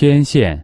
天线。